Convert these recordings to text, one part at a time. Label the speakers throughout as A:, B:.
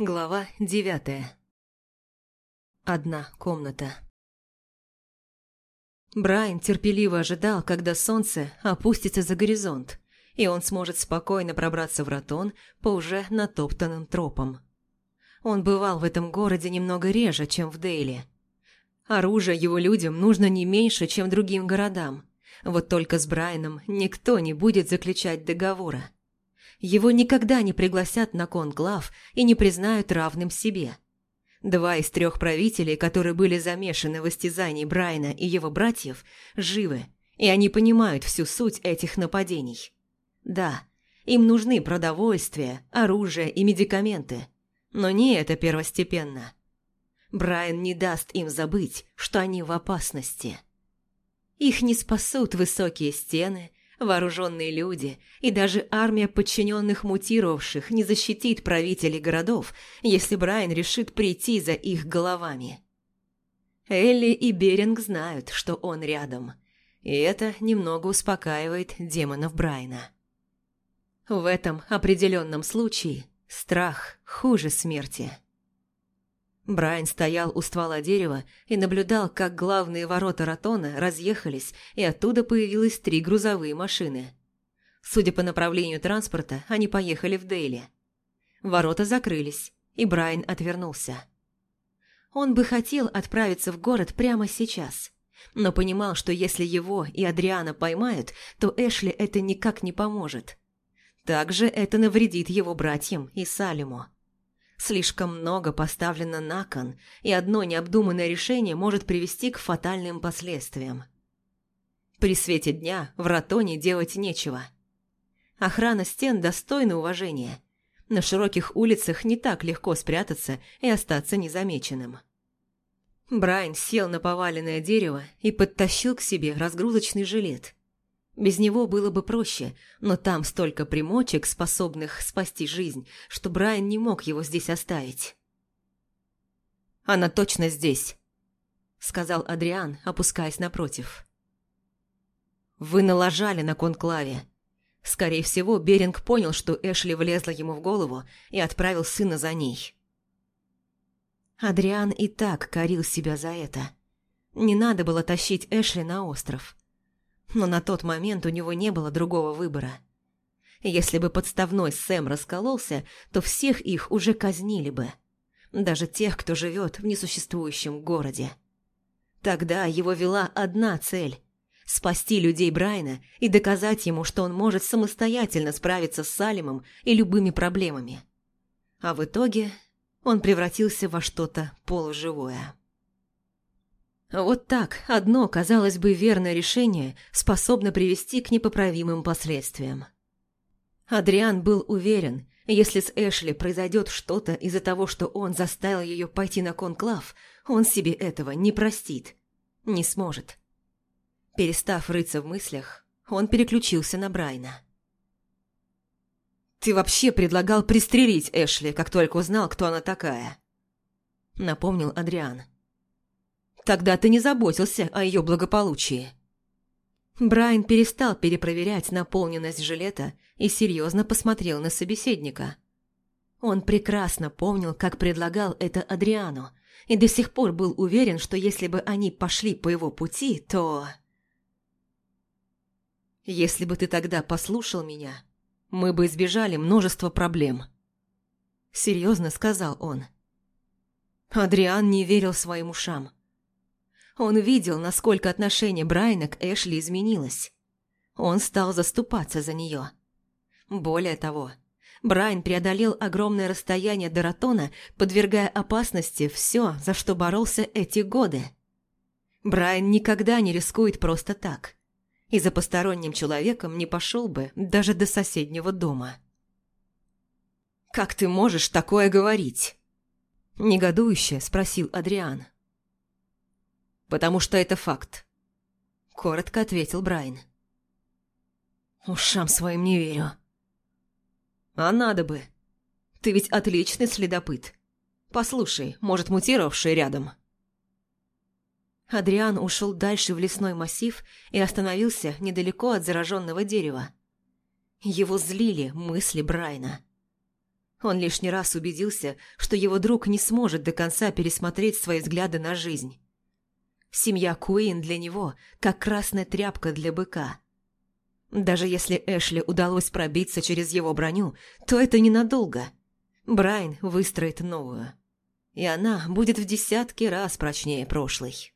A: Глава девятая. Одна комната. Брайан терпеливо ожидал, когда солнце опустится за горизонт, и он сможет спокойно пробраться в Ратон по уже натоптанным тропам. Он бывал в этом городе немного реже, чем в Дейли. Оружие его людям нужно не меньше, чем другим городам. Вот только с Брайаном никто не будет заключать договора его никогда не пригласят на конклав и не признают равным себе. Два из трех правителей, которые были замешаны в истязании Брайна и его братьев, живы, и они понимают всю суть этих нападений. Да, им нужны продовольствие, оружие и медикаменты, но не это первостепенно. Брайан не даст им забыть, что они в опасности. Их не спасут высокие стены Вооруженные люди и даже армия подчиненных мутировавших не защитит правителей городов, если Брайан решит прийти за их головами. Элли и Беринг знают, что он рядом, и это немного успокаивает демонов Брайна. В этом определенном случае страх хуже смерти. Брайан стоял у ствола дерева и наблюдал, как главные ворота Ратона разъехались, и оттуда появилось три грузовые машины. Судя по направлению транспорта, они поехали в Дейли. Ворота закрылись, и Брайан отвернулся. Он бы хотел отправиться в город прямо сейчас, но понимал, что если его и Адриана поймают, то Эшли это никак не поможет. Также это навредит его братьям и Салиму. Слишком много поставлено на кон, и одно необдуманное решение может привести к фатальным последствиям. При свете дня в Ратоне делать нечего. Охрана стен достойна уважения. На широких улицах не так легко спрятаться и остаться незамеченным. Брайан сел на поваленное дерево и подтащил к себе разгрузочный жилет – без него было бы проще, но там столько примочек, способных спасти жизнь, что Брайан не мог его здесь оставить. «Она точно здесь», — сказал Адриан, опускаясь напротив. «Вы налажали на конклаве. Скорее всего, Беринг понял, что Эшли влезла ему в голову и отправил сына за ней». Адриан и так корил себя за это. Не надо было тащить Эшли на остров но на тот момент у него не было другого выбора. Если бы подставной Сэм раскололся, то всех их уже казнили бы. Даже тех, кто живет в несуществующем городе. Тогда его вела одна цель – спасти людей Брайна и доказать ему, что он может самостоятельно справиться с Салимом и любыми проблемами. А в итоге он превратился во что-то полуживое. Вот так одно, казалось бы, верное решение способно привести к непоправимым последствиям. Адриан был уверен, если с Эшли произойдет что-то из-за того, что он заставил ее пойти на конклав, он себе этого не простит, не сможет. Перестав рыться в мыслях, он переключился на Брайна. «Ты вообще предлагал пристрелить Эшли, как только узнал, кто она такая», — напомнил Адриан. Тогда ты не заботился о ее благополучии. Брайан перестал перепроверять наполненность жилета и серьезно посмотрел на собеседника. Он прекрасно помнил, как предлагал это Адриану, и до сих пор был уверен, что если бы они пошли по его пути, то... «Если бы ты тогда послушал меня, мы бы избежали множества проблем», — серьезно сказал он. Адриан не верил своим ушам. Он видел, насколько отношение Брайана к Эшли изменилось. Он стал заступаться за нее. Более того, Брайан преодолел огромное расстояние до Ратона, подвергая опасности все, за что боролся эти годы. Брайан никогда не рискует просто так. И за посторонним человеком не пошел бы даже до соседнего дома. «Как ты можешь такое говорить?» Негодующе спросил Адриан потому что это факт», — коротко ответил Брайан. «Ушам своим не верю». «А надо бы. Ты ведь отличный следопыт. Послушай, может, мутировавший рядом?» Адриан ушел дальше в лесной массив и остановился недалеко от зараженного дерева. Его злили мысли Брайна. Он лишний раз убедился, что его друг не сможет до конца пересмотреть свои взгляды на жизнь. Семья Куин для него как красная тряпка для быка. Даже если Эшли удалось пробиться через его броню, то это ненадолго. Брайан выстроит новую. И она будет в десятки раз прочнее прошлой.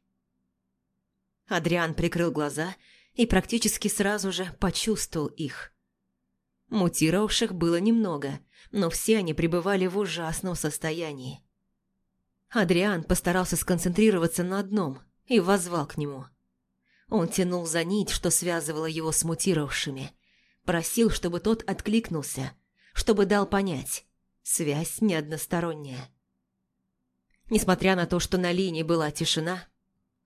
A: Адриан прикрыл глаза и практически сразу же почувствовал их. Мутировавших было немного, но все они пребывали в ужасном состоянии. Адриан постарался сконцентрироваться на одном и воззвал к нему. Он тянул за нить, что связывало его с мутировавшими, просил, чтобы тот откликнулся, чтобы дал понять, связь не односторонняя. Несмотря на то, что на линии была тишина,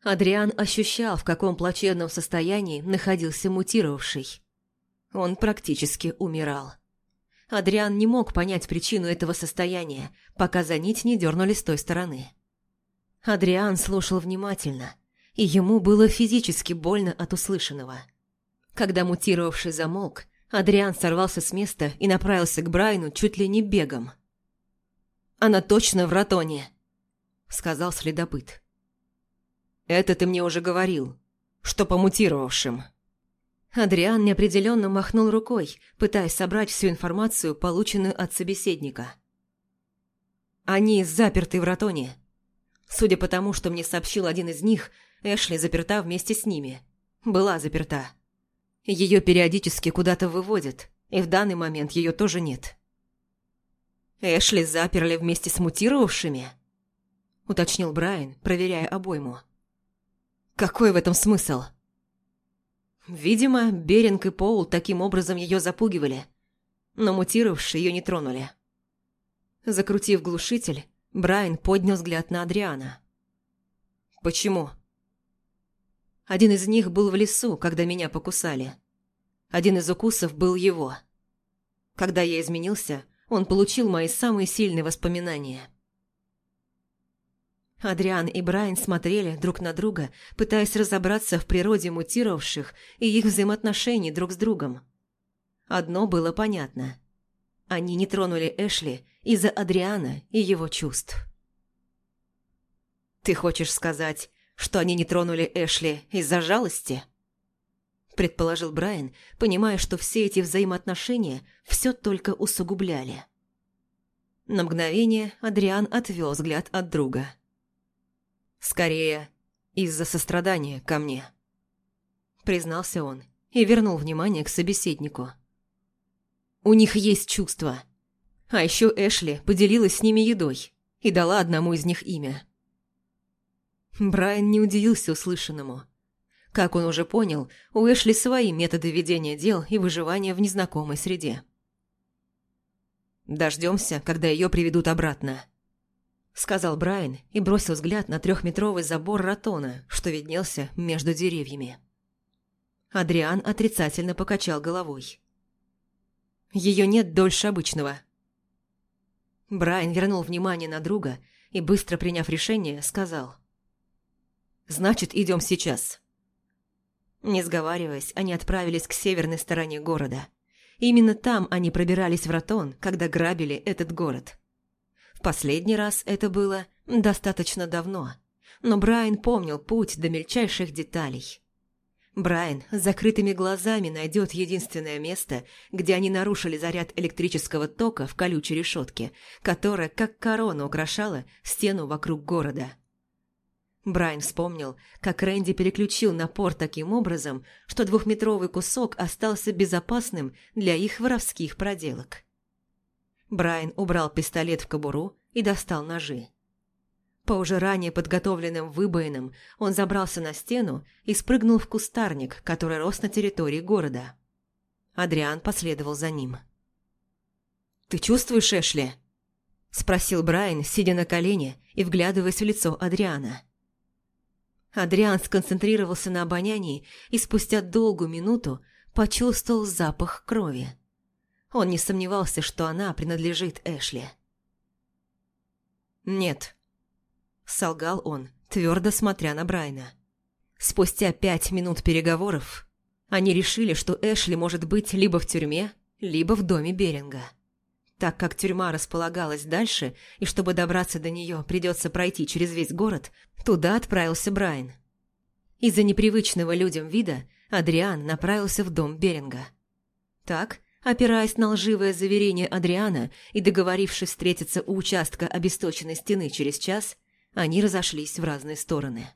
A: Адриан ощущал, в каком плачевном состоянии находился мутировавший. Он практически умирал. Адриан не мог понять причину этого состояния, пока за нить не дернули с той стороны. Адриан слушал внимательно, и ему было физически больно от услышанного. Когда мутировавший замолк, Адриан сорвался с места и направился к Брайну чуть ли не бегом. «Она точно в Ратоне», — сказал следопыт. «Это ты мне уже говорил, что по мутировавшим». Адриан неопределенно махнул рукой, пытаясь собрать всю информацию, полученную от собеседника. «Они заперты в Ратоне. Судя по тому, что мне сообщил один из них, Эшли заперта вместе с ними. Была заперта. Ее периодически куда-то выводят, и в данный момент ее тоже нет». «Эшли заперли вместе с мутировавшими?» – уточнил Брайан, проверяя обойму. «Какой в этом смысл?» Видимо, Беринг и Поул таким образом ее запугивали, но мутировавшие ее не тронули. Закрутив глушитель, Брайан поднял взгляд на Адриана. «Почему?» Один из них был в лесу, когда меня покусали. Один из укусов был его. Когда я изменился, он получил мои самые сильные воспоминания – Адриан и Брайан смотрели друг на друга, пытаясь разобраться в природе мутировавших и их взаимоотношений друг с другом. Одно было понятно. Они не тронули Эшли из-за Адриана и его чувств. «Ты хочешь сказать, что они не тронули Эшли из-за жалости?» Предположил Брайан, понимая, что все эти взаимоотношения все только усугубляли. На мгновение Адриан отвел взгляд от друга. Скорее, из-за сострадания ко мне. Признался он и вернул внимание к собеседнику. У них есть чувства. А еще Эшли поделилась с ними едой и дала одному из них имя. Брайан не удивился услышанному. Как он уже понял, у Эшли свои методы ведения дел и выживания в незнакомой среде. Дождемся, когда ее приведут обратно сказал Брайан и бросил взгляд на трехметровый забор ротона, что виднелся между деревьями. Адриан отрицательно покачал головой. Ее нет дольше обычного. Брайан вернул внимание на друга и, быстро приняв решение, сказал. «Значит, идем сейчас». Не сговариваясь, они отправились к северной стороне города. Именно там они пробирались в Ротон, когда грабили этот город. В последний раз это было достаточно давно, но Брайан помнил путь до мельчайших деталей. Брайан с закрытыми глазами найдет единственное место, где они нарушили заряд электрического тока в колючей решетке, которая, как корона, украшала стену вокруг города. Брайан вспомнил, как Рэнди переключил напор таким образом, что двухметровый кусок остался безопасным для их воровских проделок. Брайан убрал пистолет в кобуру и достал ножи. По уже ранее подготовленным выбоинам он забрался на стену и спрыгнул в кустарник, который рос на территории города. Адриан последовал за ним. «Ты чувствуешь, Эшли?» – спросил Брайан, сидя на колене и вглядываясь в лицо Адриана. Адриан сконцентрировался на обонянии и спустя долгую минуту почувствовал запах крови. Он не сомневался, что она принадлежит Эшли. «Нет», – солгал он, твердо смотря на Брайна. Спустя пять минут переговоров они решили, что Эшли может быть либо в тюрьме, либо в доме Беринга. Так как тюрьма располагалась дальше, и чтобы добраться до нее придется пройти через весь город, туда отправился Брайан. Из-за непривычного людям вида Адриан направился в дом Беринга. Так, опираясь на лживое заверение Адриана и договорившись встретиться у участка обесточенной стены через час, они разошлись в разные стороны.